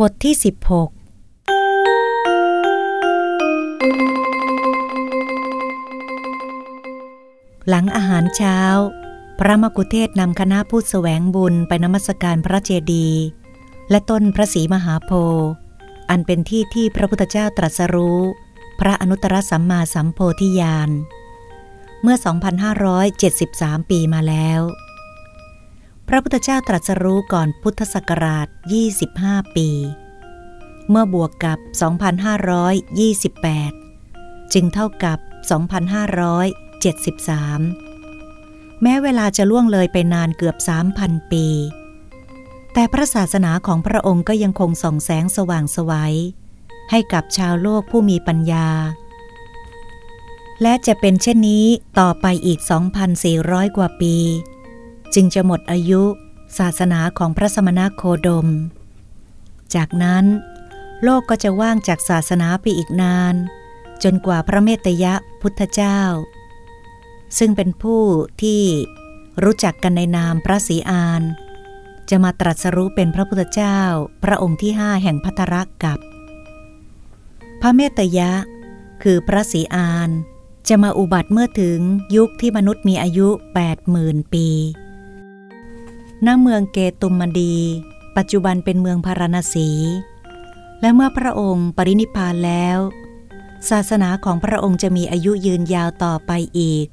บทที่ 16 หลังอาหารเช้า พระมกุเทศนำคณะผู้สแสวงบุญไปนมัสการพระเจดีย์และต้นพระศรีมหาโพธิ์อันเป็นที่ที่พระพุทธเจ้าตรัสรู้ พระอนุตตรสัมมาสัมโพธิญาณ เมื่อ 2,573 ปีมาแล้ว พระพุทธเจ้าตรัสรู้ก่อนพุทธศักราช 25 ปี เมื่อบวกกับ 2,528 จึงเท่ากับ 2,573 แม้เวลาจะล่วงเลยไปนานเกือบ 3,000 ปี แต่พระศาสนาของพระองค์ก็ยังคงส่องแสงสว่างสวัย ให้กับชาวโลกผู้มีปัญญา และจะเป็นเช่นนี้ต่อไปอีก 2,400 กว่าปี จึงจะหมดอายุศาสนาของพระสมณโคดม จากนั้น โลกก็จะว่างจากศาสนาไปอีกนาน จนกว่าพระเมตยะพุทธเจ้า ซึ่งเป็นผู้ที่รู้จักกันในนามพระศรีอาน จะมาตรัสรู้เป็นพระพุทธเจ้า พระองค์ที่ห้าแห่งพัทรกับ พระเมตยะ คือพระศรีอาน จะมาอุบัติเมื่อถึงยุคที่มนุษย์มีอายุ 80,000 ปี ณเมืองเกตุมดี ปัจจุบันเป็นเมืองพาราณสี และเมื่อพระองค์ปรินิพพานแล้ว ศาสนาของพระองค์จะมีอายุยืนยาวต่อไปอีก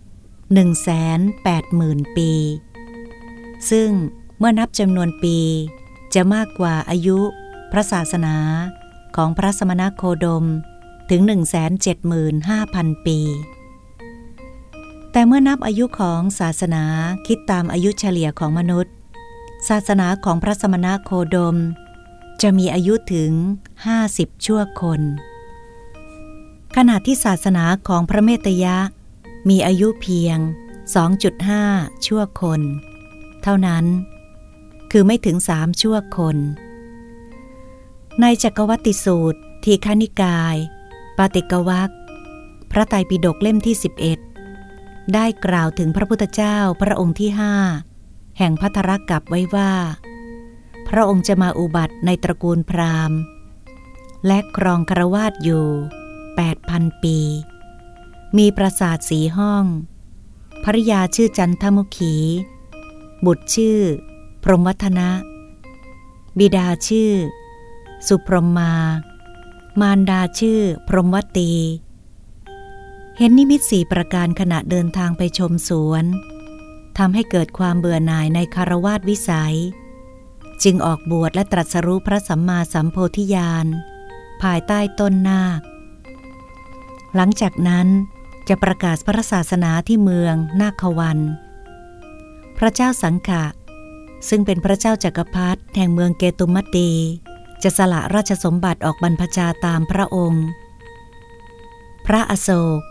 180,000 ปี ซึ่งเมื่อนับจำนวนปี จะมากกว่าอายุ พระศาสนาของพระสมณโคดมถึง 175,000 ปี แต่เมื่อนับอายุของศาสนาคิดตามอายุเฉลี่ยของมนุษย์ ศาสนาของพระสมณะโคดม จะมีอายุถึง 50 ชั่วคน ขณะที่ศาสนาของพระเมตยะ มีอายุเพียง 2.5 ชั่วคน เท่านั้น คือไม่ถึงสามชั่วคน ในจักรวัติสูตร ทีฆานิกาย ปาติกวักพระไตรปิฎกเล่มที่ 11 ได้กล่าวถึงพระพุทธเจ้าพระองค์ที่ห้า แห่งพัทรกับไว้ว่า พระองค์จะมาอุบัติในตระกูลพราหมณ์ และครองครวาดอยู่ 8,000 ปี มีปราสาทสีห้อง ภริยาชื่อจันทมุขี บุตรชื่อ พรหมวัฒนะ บิดาชื่อ สุพรหมา มารดาชื่อ พรหมวตี เห็นนิมิตสี่ประการขณะเดินทางไปชมสวน ทำให้เกิดความเบื่อหน่ายในคารวาสวิสัย จึงออกบวชและตรัสรู้พระสัมมาสัมโพธิญาณ ภายใต้ต้นนาค หลังจากนั้นจะประกาศพระศาสนาที่เมืองนาควัน พระเจ้าสังขะ ซึ่งเป็นพระเจ้าจักรพรรดิแห่งเมืองเกตุมัตตี จะสละราชสมบัติออกบรรพชาตามพระองค์ พระอโศก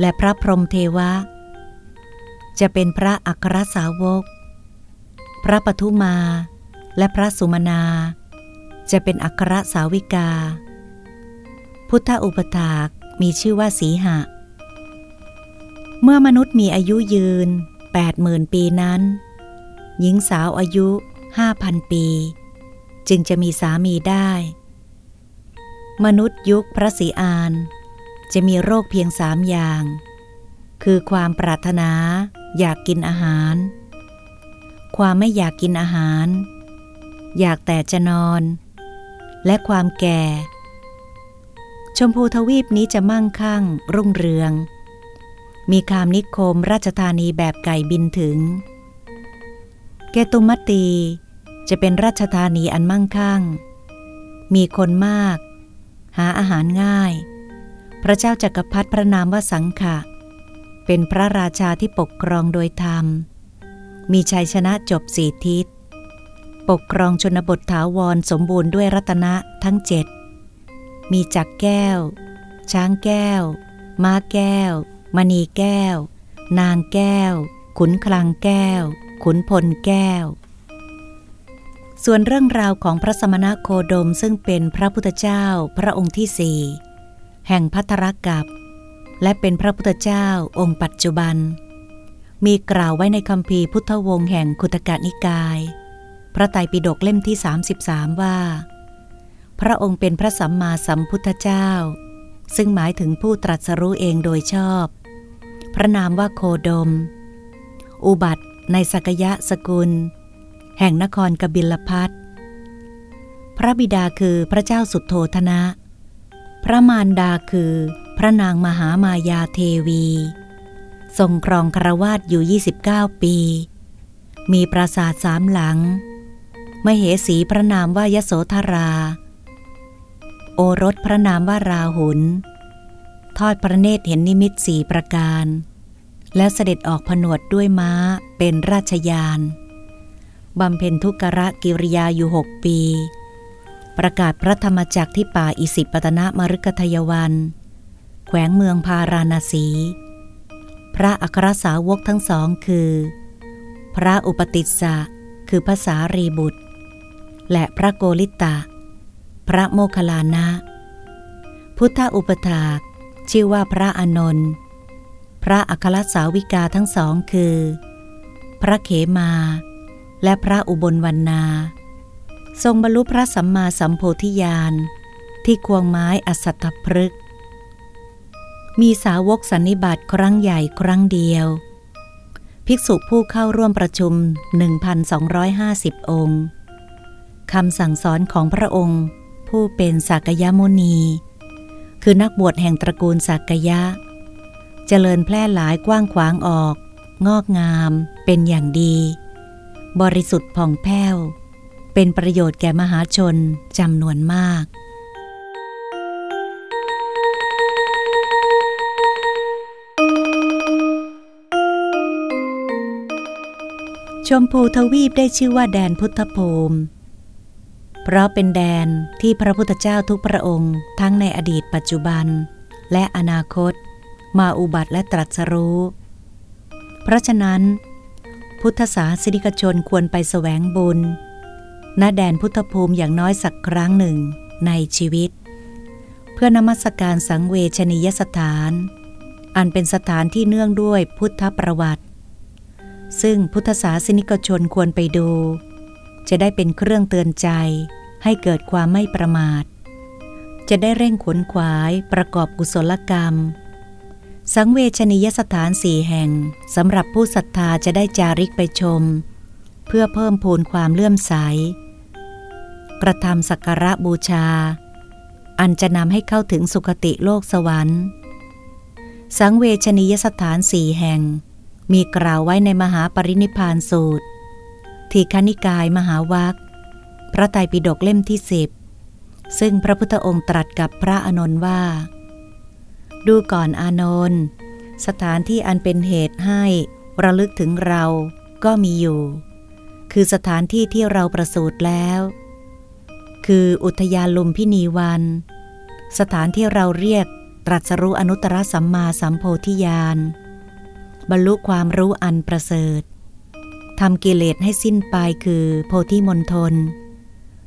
และพระพรหมเทวะ จะเป็นพระอัครสาวก พระปทุมา และพระสุมนา จะเป็นอัครสาวิกา พุทธอุปถากมีชื่อว่าสีหะ เมื่อมนุษย์มีอายุยืน 80,000 ปีนั้น หญิงสาวอายุ 5,000 ปี จึงจะมีสามีได้ มนุษย์ยุคพระศรีอาน จะมีโรคเพียงสามอย่าง คือความปรารถนา อยากกินอาหาร ความไม่อยากกินอาหาร อยากแต่จะนอน และความแก่ ชมพูทวีปนี้จะมั่งคั่ง รุ่งเรือง มีคามนิคมราชธานีแบบไก่บินถึง เกตุมตีจะเป็นราชธานีอันมั่งคั่ง มีคนมาก หาอาหารง่าย พระเจ้าจักรพรรดิพระนามว่าสังขะ เป็นพระราชาที่ปกครองโดยธรรม มีชัยชนะจบสี่ทิศ ปกครองชนบทถาวรสมบูรณ์ด้วยรัตนะทั้งเจ็ด มีจักรแก้ว ช้างแก้ว ม้าแก้ว มณีแก้ว นางแก้ว ขุนคลังแก้ว ขุนพลแก้ว ส่วนเรื่องราวของพระสมณโคดมซึ่งเป็นพระพุทธเจ้าพระองค์ที่สี่แห่งพัทรกับ และเป็นพระพุทธเจ้าองค์ปัจจุบัน มีกล่าวไว้ในคำพีร์พุทธวงศ์แห่งคุตกะนิกาย พระไตรปิฎกเล่มที่ 33 ว่า พระองค์เป็นพระสัมมาสัมพุทธเจ้า ซึ่งหมายถึงผู้ตรัสรู้เองโดยชอบ พระนามว่าโคดม อุบัติในสกยะสกุล แห่งนครกบิลพัทพระบิดาคือพระเจ้าสุดโทธนะ พระมารดาคือ พระนางมหามายาเทวี ทรงครองครวาสอยู่ 29 ปี มีปราสาทสามหลัง มเหสีพระนามว่ายโสธรา โอรสพระนามว่าราหุล ทอดพระเนตรเห็นนิมิตสีประการ แล้วเสด็จออกผนวดด้วยม้าเป็นราชยานบำเพ็ญทุกระกิริยาอยู่หกปี ประกาศพระธรรมจักรที่ป่าอิสิปตนะมรุกทยวัน แขวงเมืองพาราณสี พระอัครสาวกทั้งสองคือ พระอุปติสสะคือภาษารีบุตร และพระโกริตะ พระโมคคัลลานะ พุทธอุปถากชื่อว่าพระอนนท์พระอัครสาวิกาทั้งสองคือ พระเขมา และพระอุบลวันนาทรงบรรลุพระสัมมาสัมโพธิญาณที่ควงไม้อสัตตพฤกษ์ มีสาวกสันนิบาตครั้งใหญ่ครั้งเดียว ภิกษุผู้เข้าร่วมประชุม 1,250 องค์คำสั่งสอนของพระองค์ ผู้เป็นสักยมุนี คือนักบวชแห่งตระกูลสักยะ เจริญแพร่หลายกว้างขวางออก งอกงามเป็นอย่างดี บริสุทธิ์ผ่องแผ้ว เป็นประโยชน์แก่มหาชนจำนวนมาก ชมพูทวีปได้ชื่อว่าแดนพุทธภูมิ เพราะเป็นแดนที่พระพุทธเจ้าทุกพระองค์ ทั้งในอดีตปัจจุบัน และอนาคต มาอุบัติและตรัสรู้ เพราะฉะนั้น พุทธศาสนิกชนควรไปแสวงบุญ ณแดนพุทธภูมิอย่างน้อยสักครั้งหนึ่งในชีวิต เพื่อนมัสการสังเวชนียสถาน อันเป็นสถานที่เนื่องด้วยพุทธประวัติ ซึ่งพุทธศาสนิกชนควรไปดู จะได้เป็นเครื่องเตือนใจให้เกิดความไม่ประมาท จะได้เร่งขนขวายประกอบกุศลกรรม สังเวชนียสถานสี่แห่งสำหรับผู้ศรัทธาจะได้จาริกไปชม เพื่อเพิ่มพูนความเลื่อมใส กระทำสักการะบูชา อันจะนำให้เข้าถึงสุคติโลกสวรรค์ สังเวชนียสถานสี่แห่ง มีกล่าวไว้ในมหาปรินิพานสูตร ทีคณิกายมหาวัคพระไตรปิฎกเล่มที่สิบซึ่งพระพุทธองค์ตรัสกับพระอานนท์ว่า ดูก่อนอานนท์สถานที่อันเป็นเหตุให้ระลึกถึงเราก็มีอยู่ คือสถานที่ที่เราประสูติแล้ว คืออุทยานลุมพินีวัน สถานที่เราเรียกตรัสรู้อนุตตรสัมมาสัมโพธิญาณ บรรลุความรู้อันประเสริฐทำกิเลสให้สิ้นไปคือโพธิมณฑล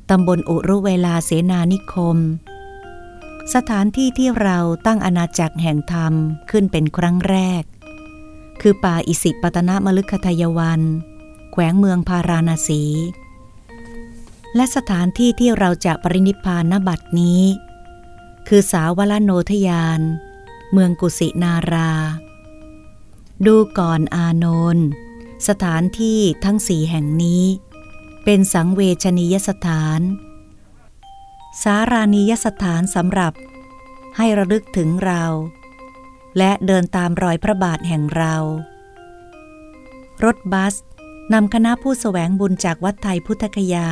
ตำบลอุรุเวลาเสนานิคม สถานที่ที่เราตั้งอาณาจักรแห่งธรรมขึ้นเป็นครั้งแรก คือป่าอิสิปตนมลึกคทยวัน แขวงเมืองพาราณสี และสถานที่ที่เราจะปรินิพานณบัดนี้ คือสาวลโนทยาน เมืองกุสินารา ดูก่อนอานนท์สถานที่ทั้งสี่แห่งนี้ เป็นสังเวชนียสถาน สารานียสถานสำหรับให้ระลึกถึงเรา และเดินตามรอยพระบาทแห่งเรา รถบัสนำคณะผู้สแสวงบุญจากวัดไทยพุทธคยา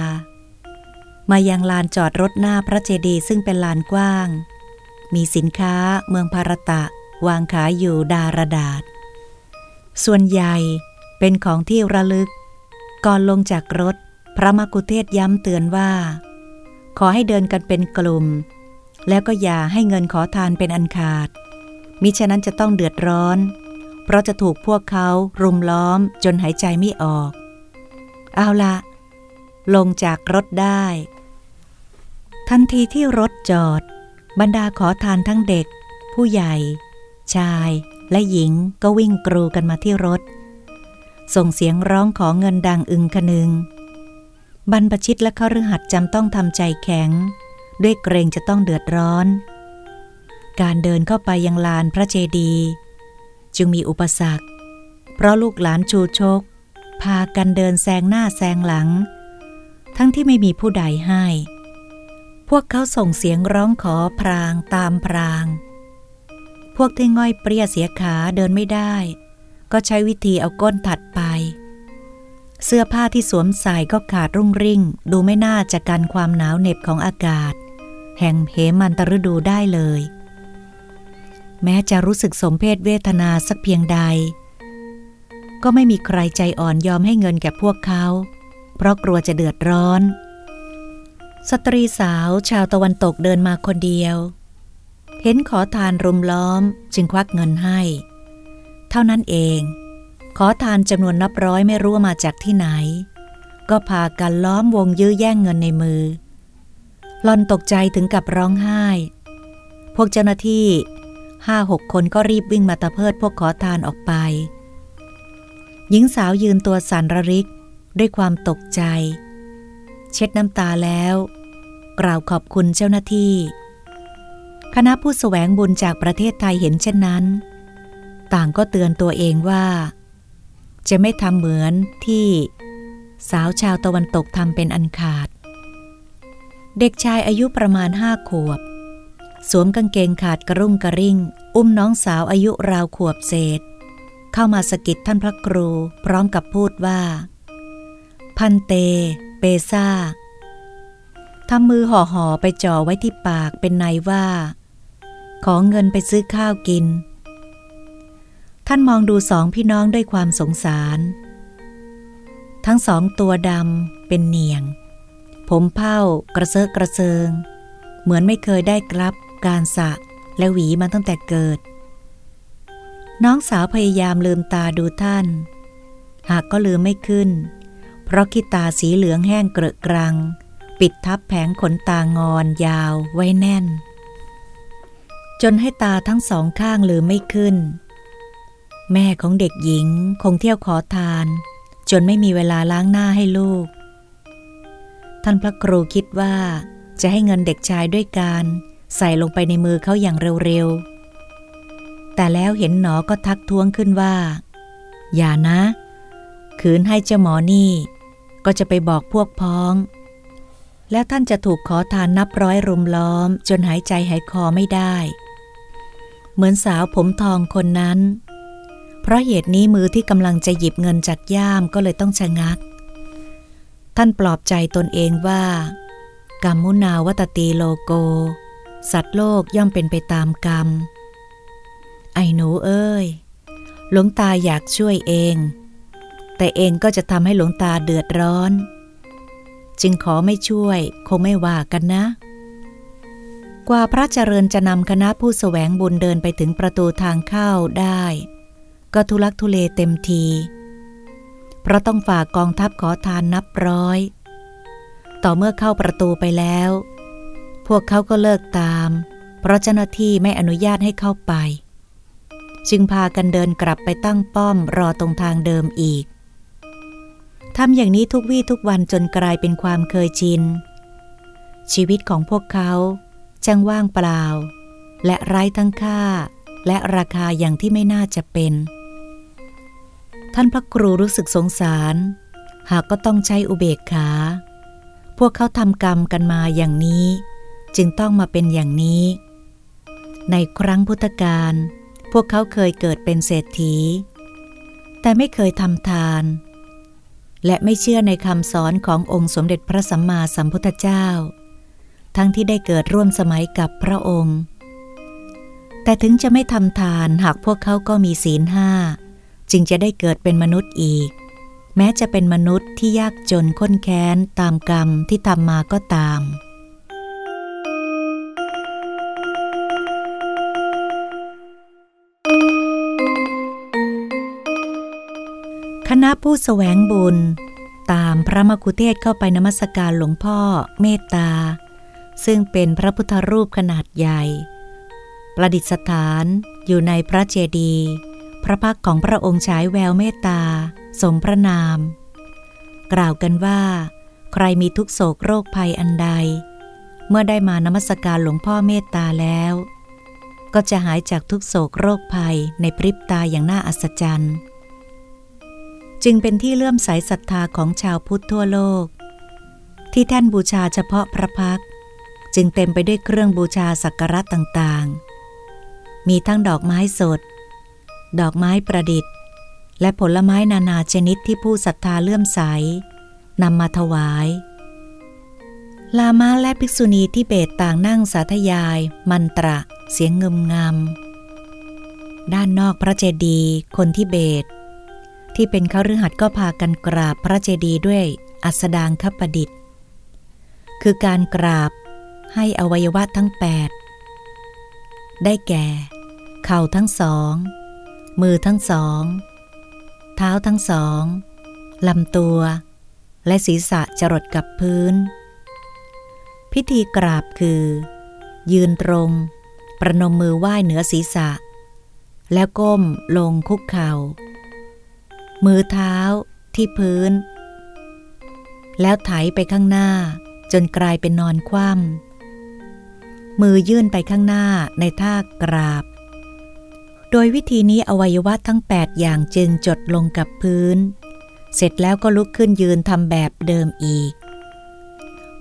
มายังลานจอดรถหน้าพระเจดีย์ซึ่งเป็นลานกว้าง มีสินค้าเมืองภารตะ วางขายอยู่ดารดาษ ส่วนใหญ่เป็นของที่ระลึก ก่อนลงจากรถ พระมกุเทศย้ำเตือนว่า ขอให้เดินกันเป็นกลุ่ม แล้วก็อย่าให้เงินขอทานเป็นอันขาด มิฉะนั้นจะต้องเดือดร้อน เพราะจะถูกพวกเขารุมล้อมจนหายใจไม่ออก เอาละลงจากรถได้ ทันทีที่รถจอด บรรดาขอทานทั้งเด็ก ผู้ใหญ่ ชาย และหญิงก็วิ่งกรูกันมาที่รถ ส่งเสียงร้องขอเงินดังอึงคนึง บรรพชิตและข้ารือหัดจำต้องทำใจแข็ง ด้วยเกรงจะต้องเดือดร้อน การเดินเข้าไปยังลานพระเจดีย์จึงมีอุปสรรค เพราะลูกหลานชูชก พากันเดินแซงหน้าแซงหลัง ทั้งที่ไม่มีผู้ใดให้ พวกเขาส่งเสียงร้องขอพรางตามพราง วกที่ง่อยเปรี้ยเสียขาเดินไม่ได้ ก็ใช้วิธีเอาก้นถัดไป เสื้อผ้าที่สวมใส่ก็ขาดรุ่งริ่ง ดูไม่น่าจะกันความหนาวเหน็บของอากาศ แห่งเหมันตฤดูได้เลย แม้จะรู้สึกสมเพศเวทนาสักเพียงใด ก็ไม่มีใครใจอ่อนยอมให้เงินแก่พวกเขา เพราะกลัวจะเดือดร้อน สตรีสาวชาวตะวันตกเดินมาคนเดียว เห็นขอทานรุมล้อมจึงควักเงินให้ เท่านั้นเอง ขอทานจำนวนนับร้อยไม่รู้มาจากที่ไหน ก็พากันล้อมวงยื้อแย่งเงินในมือหลอนตกใจถึงกับร้องไห้ พวกเจ้าหน้าที่ห้าหกคนก็รีบวิ่งมาตะเพิดพวกขอทานออกไป หญิงสาวยืนตัวสั่นระริกด้วยความตกใจ เช็ดน้ำตาแล้ว กล่าวขอบคุณเจ้าหน้าที่ คณะผู้สแสวงบุญจากประเทศไทยเห็นเช่นนั้น ต่างก็เตือนตัวเองว่า จะไม่ทำเหมือนที่ สาวชาวตะวันตกทำเป็นอันขาด เด็กชายอายุประมาณห้าขวบ สวมกางเกงขาดกระรุ่งกระริ่ง อุ้มน้องสาวอายุราวขวบเศษ เข้ามาสกิดท่านพระครูพร้อมกับพูดว่า พันเต เปซ่าทำมือห่อห่อไปจ่อไว้ที่ปากเป็นในว่า ขอเงินไปซื้อข้าวกิน ท่านมองดูสองพี่น้องด้วยความสงสาร ทั้งสองตัวดำเป็นเนียง ผมเผ้ากระเซาะกระเซิง เหมือนไม่เคยได้กลับการสะและหวีมาตั้งแต่เกิด น้องสาวพยายามลืมตาดูท่าน หากก็ลืมไม่ขึ้น เพราะขี้ตาสีเหลืองแห้งเกรอะกรัง ปิดทับแผงขนตางอนยาวไว้แน่น จนให้ตาทั้งสองข้างลืมไม่ขึ้น แม่ของเด็กหญิงคงเที่ยวขอทาน จนไม่มีเวลาล้างหน้าให้ลูก ท่านพระครูคิดว่า จะให้เงินเด็กชายด้วยการใส่ลงไปในมือเขาอย่างเร็วๆ แต่แล้วเห็นหนอก็ทักท้วงขึ้นว่า อย่านะ ขืนให้เจ้าหมอนี่ ก็จะไปบอกพวกพ้อง แล้วท่านจะถูกขอทานนับร้อยรุมล้อม จนหายใจหายคอไม่ได้ เหมือนสาวผมทองคนนั้น เพราะเหตุนี้มือที่กำลังจะหยิบเงินจากย่ามก็เลยต้องชะงัก ท่านปลอบใจตนเองว่า กรรมุนาวัตตีโลโก สัตว์โลกย่อมเป็นไปตามกรรม ไอ้หนูเอ้ย หลวงตาอยากช่วยเอง แต่เองก็จะทำให้หลวงตาเดือดร้อน จึงขอไม่ช่วยคงไม่ว่ากันนะ กว่าพระเจริญจะนำคณะผู้สแสวงบุญเดินไปถึงประตูทางเข้าได้ ก็ทุลักทุเลเต็มที เพราะต้องฝากกองทัพขอทานนับร้อย ต่อเมื่อเข้าประตูไปแล้ว พวกเขาก็เลิกตาม เพราะเจ้าหน้าที่ไม่อนุญาตให้เข้าไป จึงพากันเดินกลับไปตั้งป้อมรอตรงทางเดิมอีกทำอย่างนี้ทุกวี่ทุกวันจนกลายเป็นความเคยชิน ชีวิตของพวกเขา จังว่างเปล่า และไร้ทั้งค่า และราคาอย่างที่ไม่น่าจะเป็น ท่านพระครูรู้สึกสงสาร หากก็ต้องใช้อุเบกขา พวกเขาทำกรรมกันมาอย่างนี้ จึงต้องมาเป็นอย่างนี้ ในครั้งพุทธกาลพวกเขาเคยเกิดเป็นเศรษฐี แต่ไม่เคยทำทาน และไม่เชื่อในคำสอนขององค์สมเด็จพระสัมมาสัมพุทธเจ้า ทั้งที่ได้เกิดร่วมสมัยกับพระองค์ แต่ถึงจะไม่ทำทานหากพวกเขาก็มีศีลห้า จึงจะได้เกิดเป็นมนุษย์อีก แม้จะเป็นมนุษย์ที่ยากจนข้นแค้นตามกรรมที่ทำมาก็ตาม คณะผู้สแสวงบุญ ตามพระมคุเทศเข้าไปนมัสการหลวงพ่อ เมตตา ซึ่งเป็นพระพุทธรูปขนาดใหญ่ ประดิษฐานอยู่ในพระเจดีย์พระพักของพระองค์ฉายแววเมตตา สมพระนาม กล่าวกันว่า ใครมีทุกโศกโรคภัยอันใด เมื่อได้มานมัสการหลวงพ่อเมตตาแล้ว ก็จะหายจากทุกโศกโรคภัยในพริบตาอย่างน่าอัศจรรย์จึงเป็นที่เลื่อมใสศรัทธาของชาวพุทธทั่วโลก ที่แท่นบูชาเฉพาะพระพัก จึงเต็มไปด้วยเครื่องบูชาสักการะต่างๆ มีทั้งดอกไม้สด ดอกไม้ประดิษฐ์ และผลไม้นานาชนิดที่ผู้ศรัทธาเลื่อมใสนำมาถวาย ลามาและภิกษุณีที่เบตต่างนั่งสาธยาย มันตระ เสียงเงึมงำด้านนอกพระเจดีย์คนที่เบต ที่เป็นเขาฤหัสก็พากันกราบพระเจดีย์ด้วยอัสดางคประดิษฐ์ คือการกราบ ให้อวัยวะทั้งแปดได้แก่ เข่าทั้งสอง มือทั้งสอง เท้าทั้งสองลำตัว และศีรษะจรดกับพื้น พิธีกราบคือ ยืนตรง ประนมมือไหว้เหนือศีรษะ แล้วก้มลงคุกเข่า มือเท้าที่พื้น แล้วไถไปข้างหน้าจนกลายเป็นนอนคว่ำ มือยื่นไปข้างหน้าในท่ากราบ โดยวิธีนี้อวัยวะทั้ง 8 อย่างจึงจดลงกับพื้น เสร็จแล้วก็ลุกขึ้นยืนทำแบบเดิมอีก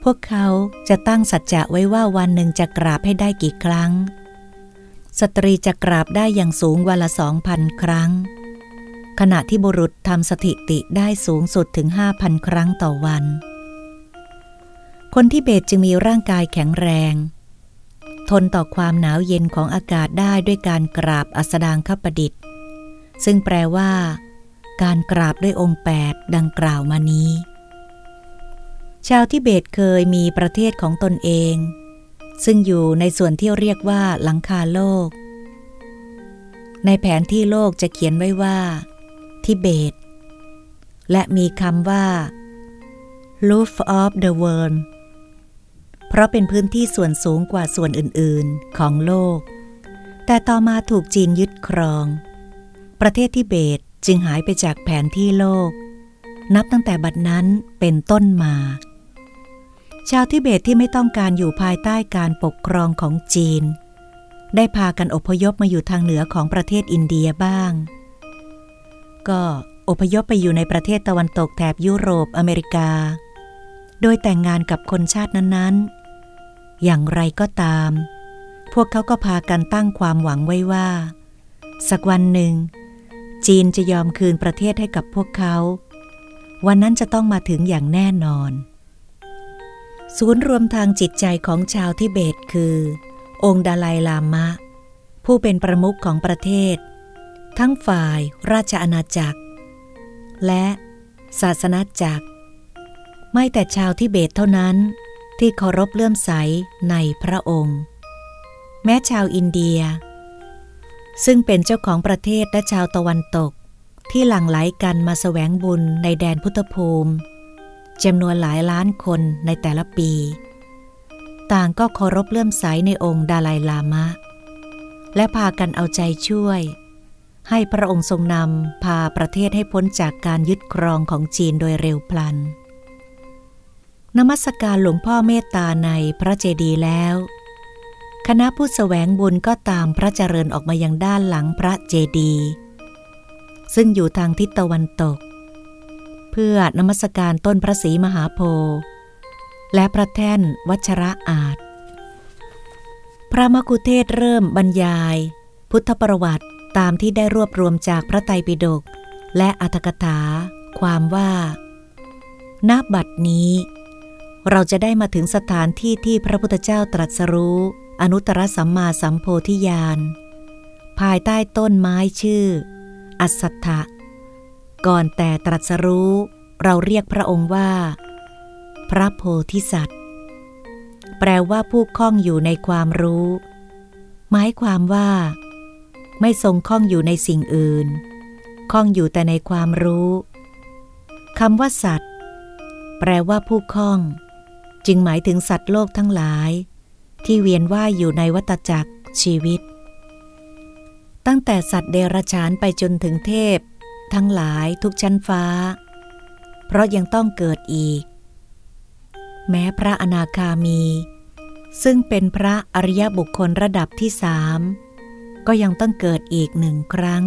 พวกเขาจะตั้งสัจจะไว้ว่าวันหนึ่งจะกราบให้ได้กี่ครั้ง สตรีจะกราบได้อย่างสูงวันละสองพันครั้ง ขณะที่บุรุษทำสถิติได้สูงสุดถึง 5,000 ครั้งต่อวัน คนที่เบตจึงมีร่างกายแข็งแรง ทนต่อความหนาวเย็นของอากาศได้ด้วยการกราบอัสดางคประดิษฐ์ ซึ่งแปลว่า การกราบด้วยองค์แปดดังกล่าวมานี้ ชาวทิเบตเคยมีประเทศของตนเอง ซึ่งอยู่ในส่วนที่เรียกว่าหลังคาโลก ในแผนที่โลกจะเขียนไว้ว่า ทิเบต และมีคำว่า roof of the world เพราะเป็นพื้นที่ส่วนสูงกว่าส่วนอื่นๆ ของโลก แต่ต่อมาถูกจีนยึดครอง ประเทศทิเบตจึงหายไปจากแผนที่โลก นับตั้งแต่บัดนั้นเป็นต้นมา ชาวทิเบตที่ไม่ต้องการอยู่ภายใต้การปกครองของจีน ได้พากันอพยพมาอยู่ทางเหนือของประเทศอินเดียบ้าง ก็อพยพไปอยู่ในประเทศตะวันตกแถบยุโรปอเมริกา โดยแต่งงานกับคนชาตินั้นๆ อย่างไรก็ตาม พวกเขาก็พากันตั้งความหวังไว้ว่า สักวันหนึ่ง จีนจะยอมคืนประเทศให้กับพวกเขา วันนั้นจะต้องมาถึงอย่างแน่นอน ศูนย์รวมทางจิตใจของชาวทิเบตคือ องค์ดาลัยลามะ ผู้เป็นประมุขของประเทศ ทั้งฝ่ายราชอาณาจักร และศาสนาจักร ไม่แต่ชาวทิเบตเท่านั้น ที่เคารพเลื่อมใสในพระองค์ แม้ชาวอินเดีย ซึ่งเป็นเจ้าของประเทศและชาวตะวันตก ที่หลั่งไหลกันมาสแสวงบุญในแดนพุทธภูมิจำนวนหลายล้านคนในแต่ละปี ต่างก็เคารพเลื่อมใสในองค์ดาลายลามะ และพากันเอาใจช่วย ให้พระองค์ทรงนำพาประเทศให้พ้นจากการยึดครองของจีนโดยเร็วพลัน นมัสการหลวงพ่อเมตตาในพระเจดีย์แล้ว คณะผู้สแสวงบุญก็ตามพระเจริญออกมายังด้านหลังพระเจดีย์ซึ่งอยู่ทางทิศตะวันตก เพื่อนมัสการต้นพระศรีมหาโพธิ์และพระแท่นวัชระอาจ พระมกุเทศเริ่มบรรยาย พุทธประวัติตามที่ได้รวบรวมจากพระไตรปิฎกและอัตถกถา ความว่า ณ บัดนี้ เราจะได้มาถึงสถานที่ที่พระพุทธเจ้าตรัสรู้ อนุตตรสัมมาสัมโพธิญาณ ภายใต้ต้นไม้ชื่อ อัสัทธะ ก่อนแต่ตรัสรู้ เราเรียกพระองค์ว่า พระโพธิสัตว์ แปลว่าผู้คล้องอยู่ในความรู้ หมายความว่า ไม่ทรงคล้องอยู่ในสิ่งอื่น คล้องอยู่แต่ในความรู้คำว่าสัตว์ แปลว่าผู้คล้อง จึงหมายถึงสัตว์โลกทั้งหลาย ที่เวียนว่ายอยู่ในวัฏจักรชีวิต ตั้งแต่สัตว์เดรัจฉานไปจนถึงเทพ ทั้งหลายทุกชั้นฟ้า เพราะยังต้องเกิดอีก แม้พระอนาคามี ซึ่งเป็นพระอริยบุคคลระดับที่สามก็ยังต้องเกิดอีกหนึ่งครั้ง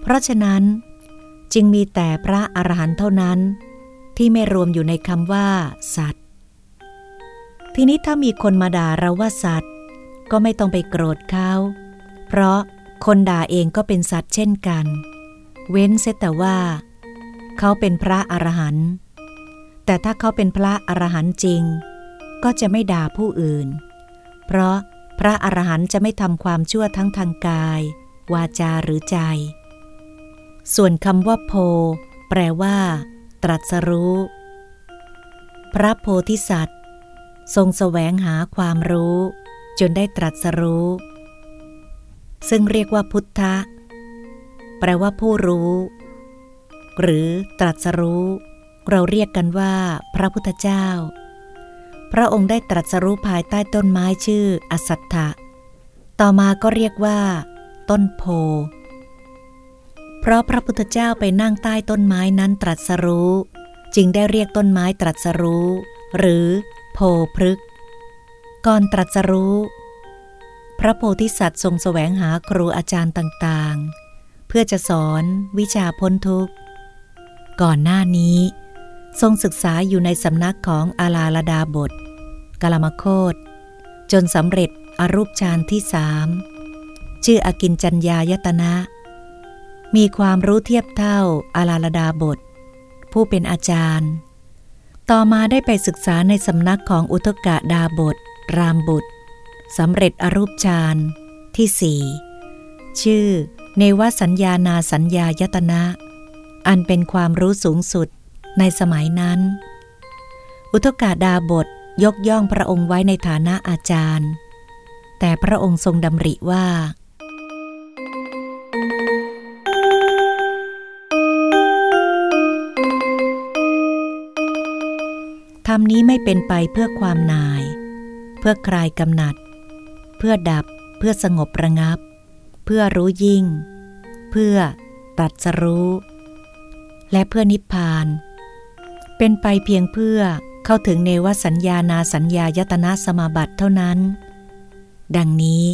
เพราะฉะนั้นจึงมีแต่พระอรหันต์เท่านั้น ที่ไม่รวมอยู่ในคำว่า สัตว์ ทีนี้ถ้ามีคนมาด่าเราว่าสัตว์ ก็ไม่ต้องไปโกรธเขาเพราะคนด่าเองก็เป็นสัตว์เช่นกัน เว้นเสียแต่ว่า เขาเป็นพระอรหันต์แต่ถ้าเขาเป็นพระอรหันต์จริง ก็จะไม่ด่าผู้อื่น เพราะพระอรหันต์จะไม่ทำความชั่วทั้งทางกาย วาจาหรือใจ ส่วนคำว่าโพ แปลว่า ตรัสรู้ พระโพธิสัตว์ ทรงแสวงหาความรู้ จนได้ตรัสรู้ ซึ่งเรียกว่าพุทธะ แปลว่าผู้รู้ หรือตรัสรู้ เราเรียกกันว่าพระพุทธเจ้า พระองค์ได้ตรัสรู้ภายใต้ต้นไม้ชื่ออสัตถะ ต่อมาก็เรียกว่า ต้นโพ เพราะพระพุทธเจ้าไปนั่งใต้ต้นไม้นั้นตรัสรู้ จึงได้เรียกต้นไม้ตรัสรู้ หรือ พพฤกก่อนตรัสรู้ พระโพธิสัตว์ทรงแสวงหาครูอาจารย์ต่างๆ เพื่อจะสอนวิชาพ้นทุกข์ ก่อนหน้านี้ ทรงศึกษาอยู่ในสำนักของอาลาลดาบทกลมโคตจนสำเร็จอรูปฌานที่สามชื่ออกินจัญญายตนะ มีความรู้เทียบเท่าอาลาลดาบท ผู้เป็นอาจารย์ ต่อมาได้ไปศึกษาในสำนักของอุทกะดาบท รามบุตรสำเร็จอรูปฌานที่สี่ชื่อ เนวสัญญานาสัญญายตนะ อันเป็นความรู้สูงสุดในสมัยนั้น อุทกาดาบทยกย่องพระองค์ไว้ในฐานะอาจารย์ แต่พระองค์ทรงดำริว่า รรมนี้ไม่เป็นไปเพื่อความนาย เพื่อคลายกำหนัด เพื่อดับ เพื่อสงบระงับ เพื่อรู้ยิ่ง เพื่อตัดสรู้ และเพื่อนิพพาน เป็นไปเพียงเพื่อเข้าถึงเนวสัญญานาสัญญายตนะสมาบัติเท่านั้น ดังนี้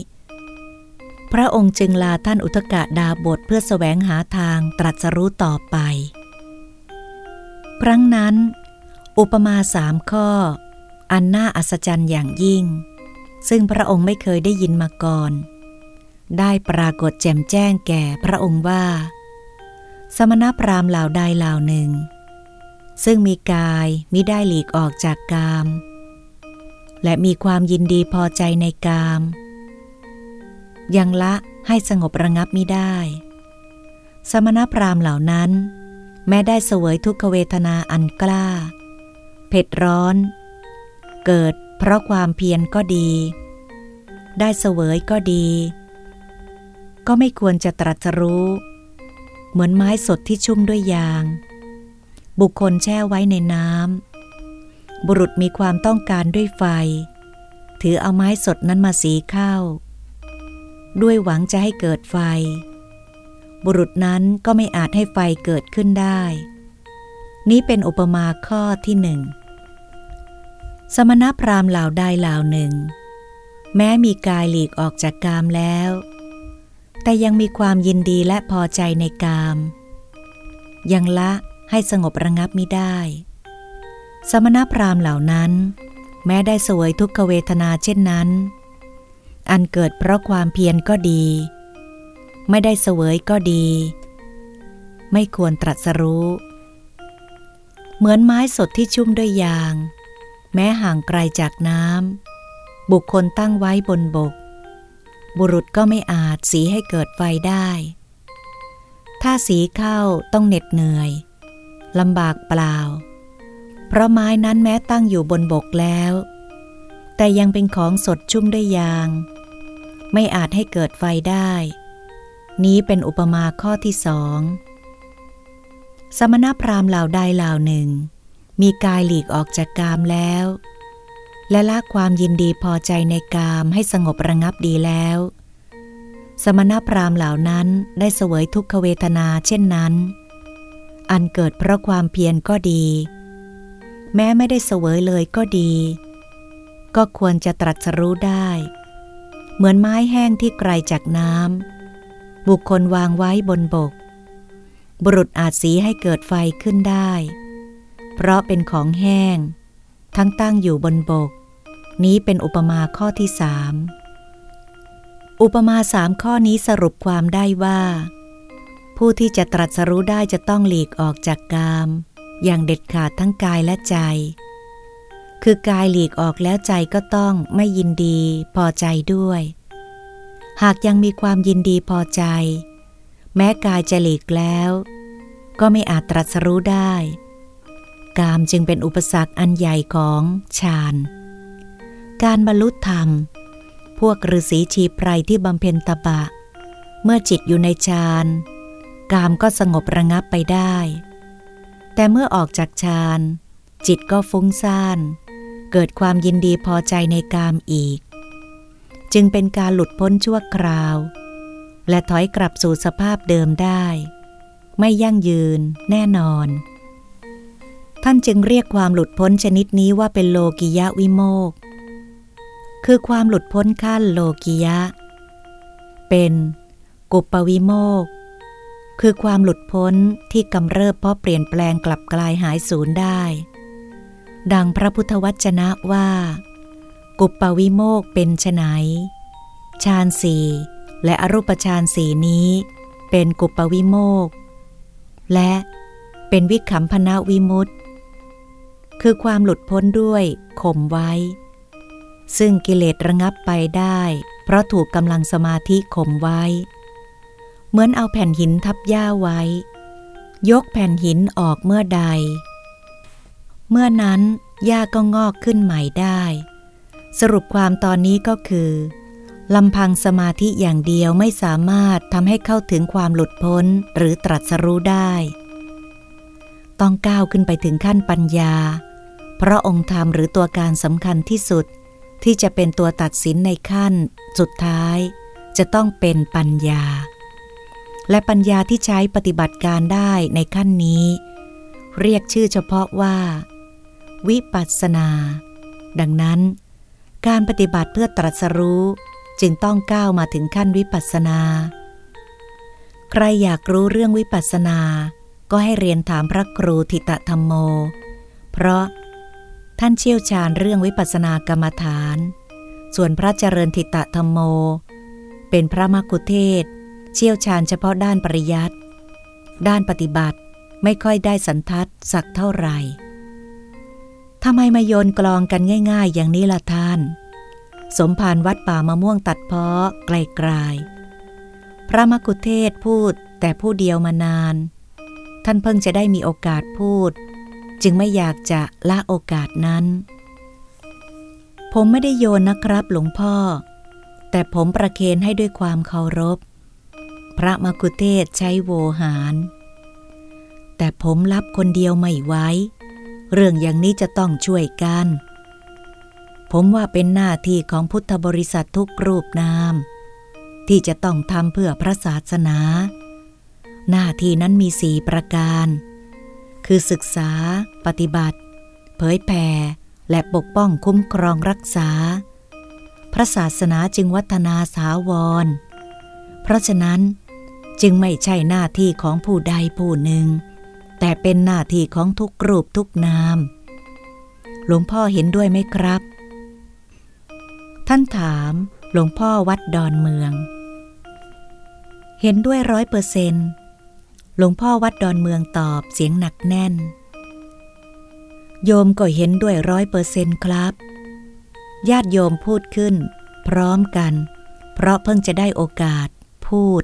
พระองค์จึงลาท่านอุทกะดาบทเพื่อสแสวงหาทางตรัสรู้ต่อไป ครั้งนั้น อุปมาสามข้อ อันน่าอัศจรรย์อย่างยิ่ง ซึ่งพระองค์ไม่เคยได้ยินมาก่อน ได้ปรากฏแจ่มแจ้งแก่พระองค์ว่า สมณพราหมณ์เหล่าใดเหล่าหนึ่ง ซึ่งมีกายมิได้หลีกออกจากกาม และมีความยินดีพอใจในกาม ยังละให้สงบระงับมิได้ สมณพราหมณ์เหล่านั้น แม้ได้เสวยทุกขเวทนาอันกล้า เผ็ดร้อน เกิดเพราะความเพียรก็ดี ได้เสวยก็ดี ก็ไม่ควรจะตรัสรู้ เหมือนไม้สดที่ชุ่มด้วยยาง บุคคลแช่ไว้ในน้ำบุรุษมีความต้องการด้วยไฟ ถือเอาไม้สดนั้นมาสีข้าวด้วยหวังจะให้เกิดไฟ บุรุษนั้นก็ไม่อาจให้ไฟเกิดขึ้นได้ นี้เป็นอุปมาข้อที่หนึ่ง สมณพราหมณ์เหล่าใดเหล่าหนึ่ง แม้มีกายหลีกออกจากกามแล้ว แต่ยังมีความยินดีและพอใจในกาม ยังละให้สงบระงับไมิได้ สมณพราหมณ์เหล่านั้น แม้ได้สวยทุกขเวทนาเช่นนั้น อันเกิดเพราะความเพียรก็ดี ไม่ได้เสวยก็ดี ไม่ควรตรัสรู้ เหมือนไม้สดที่ชุ่มด้วยยาง แม้ห่างไกลจากน้ำบุคคลตั้งไว้บนบก บุรุษก็ไม่อาจสีให้เกิดไฟได้ ถ้าสีเข้าต้องเหน็ดเหนื่อยลำบากเปล่า เพราะไม้นั้นแม้ตั้งอยู่บนบกแล้ว แต่ยังเป็นของสดชุ่มด้วยยาง ไม่อาจให้เกิดไฟได้ นี้เป็นอุปมาข้อที่สอง สมณพราหมณ์เหล่าใดเหล่าหนึ่ง มีกายหลีกออกจากกามแล้ว และละความยินดีพอใจในกามให้สงบระงับดีแล้ว สมณพราหมณ์เหล่านั้นได้เสวยทุกขเวทนาเช่นนั้น อันเกิดเพราะความเพียรก็ดี แม้ไม่ได้เสวยเลยก็ดี ก็ควรจะตรัสรู้ได้ เหมือนไม้แห้งที่ไกลจากน้ำบุคคลวางไว้บนบก บุรุษอาจสีให้เกิดไฟขึ้นได้ เพราะเป็นของแห้ง ทั้งตั้งอยู่บนบก นี้เป็นอุปมาข้อที่สามอุปมาสามข้อนี้สรุปความได้ว่า ผู้ที่จะตรัสรู้ได้จะต้องหลีกออกจากกาม อย่างเด็ดขาดทั้งกายและใจ คือกายหลีกออกแล้วใจก็ต้องไม่ยินดีพอใจด้วย หากยังมีความยินดีพอใจ แม้กายจะหลีกแล้ว ก็ไม่อาจตรัสรู้ได้ กามจึงเป็นอุปสรรคอันใหญ่ของฌาน การบรรลุธรรม พวกฤาษีชีไพรที่บำเพ็ญตบะ เมื่อจิตอยู่ในฌาน กามก็สงบระงับไปได้ แต่เมื่อออกจากฌาน จิตก็ฟุ้งซ่าน เกิดความยินดีพอใจในกามอีก จึงเป็นการหลุดพ้นชั่วคราว และถอยกลับสู่สภาพเดิมได้ ไม่ยั่งยืนแน่นอน ท่านจึงเรียกความหลุดพ้นชนิดนี้ว่าเป็นโลกิยะวิโมก คือความหลุดพ้นขั้นโลกิยะ เป็นกุปวิโมก คือความหลุดพ้นที่กำเริบเพราะเปลี่ยนแปลงกลับกลายหายสูญได้ ดังพระพุทธวจนะว่า กุปวิโมกเป็นไฉนฌานสี่ และอรูปฌานสี่นี้ เป็นกุปวิโมก และเป็นวิขำพนาวิมุตคือความหลุดพ้นด้วยข่มไว้ ซึ่งกิเลสระงับไปได้ เพราะถูกกำลังสมาธิข่มไว้ เหมือนเอาแผ่นหินทับหญ้าไว้ ยกแผ่นหินออกเมื่อใด เมื่อนั้นหญ้าก็งอกขึ้นใหม่ได้ สรุปความตอนนี้ก็คือ ลำพังสมาธิอย่างเดียวไม่สามารถทำให้เข้าถึงความหลุดพ้นหรือตรัสรู้ได้ ต้องก้าวขึ้นไปถึงขั้นปัญญา เพราะองค์ธรรมหรือตัวการสำคัญที่สุด ที่จะเป็นตัวตัดสินในขั้น สุดท้าย จะต้องเป็นปัญญา และปัญญาที่ใช้ปฏิบัติการได้ในขั้นนี้ เรียกชื่อเฉพาะว่า วิปัสสนา ดังนั้น การปฏิบัติเพื่อตรัสรู้ จึงต้องก้าวมาถึงขั้นวิปัสสนา ใครอยากรู้เรื่องวิปัสสนา ก็ให้เรียนถามพระครูทิตธรรมโม เพราะท่านเชี่ยวชาญเรื่องวิปัสสนากรรมฐาน ส่วนพระเจริญทิตธรรมโม เป็นพระมกุเทศ เชี่ยวชาญเฉพาะด้านปริยัติ ด้านปฏิบัติไม่ค่อยได้สันทัดสักเท่าไหร่ทำไมมาโยนกลองกันง่าย ๆ อย่างนี้ล่ะท่าน สมภารวัดป่ามะม่วงตัดเพาะไกลๆพระมกุเทศพูดแต่ผู้เดียวมานาน ท่านเพิ่งจะได้มีโอกาสพูด จึงไม่อยากจะละโอกาสนั้น ผมไม่ได้โยนนะครับหลวงพ่อ แต่ผมประเคนให้ด้วยความเคารพ พระมกุเทศใช้โวหาร แต่ผมรับคนเดียวไม่ไว้ เรื่องอย่างนี้จะต้องช่วยกัน ผมว่าเป็นหน้าที่ของพุทธบริษัททุกรูปนาม ที่จะต้องทำเพื่อพระศาสนา หน้าที่นั้นมีสี่ประการ คือศึกษา ปฏิบัติ เผยแผ่ และปกป้องคุ้มครองรักษา พระศาสนาจึงวัฒนาสาวร เพราะฉะนั้นจึงไม่ใช่หน้าที่ของผู้ใดผู้หนึ่ง แต่เป็นหน้าที่ของทุกกรูปทุกนาม หลวงพ่อเห็นด้วยไหมครับ ท่านถามหลวงพ่อวัดดอนเมือง เห็นด้วยร้อยเปอร์เซนต์หลวงพ่อวัดดอนเมืองตอบเสียงหนักแน่น โยมก็เห็นด้วยร้อยเปอร์เซนครับ ญาติโยมพูดขึ้น พร้อมกัน เพราะเพิ่งจะได้โอกาสพูด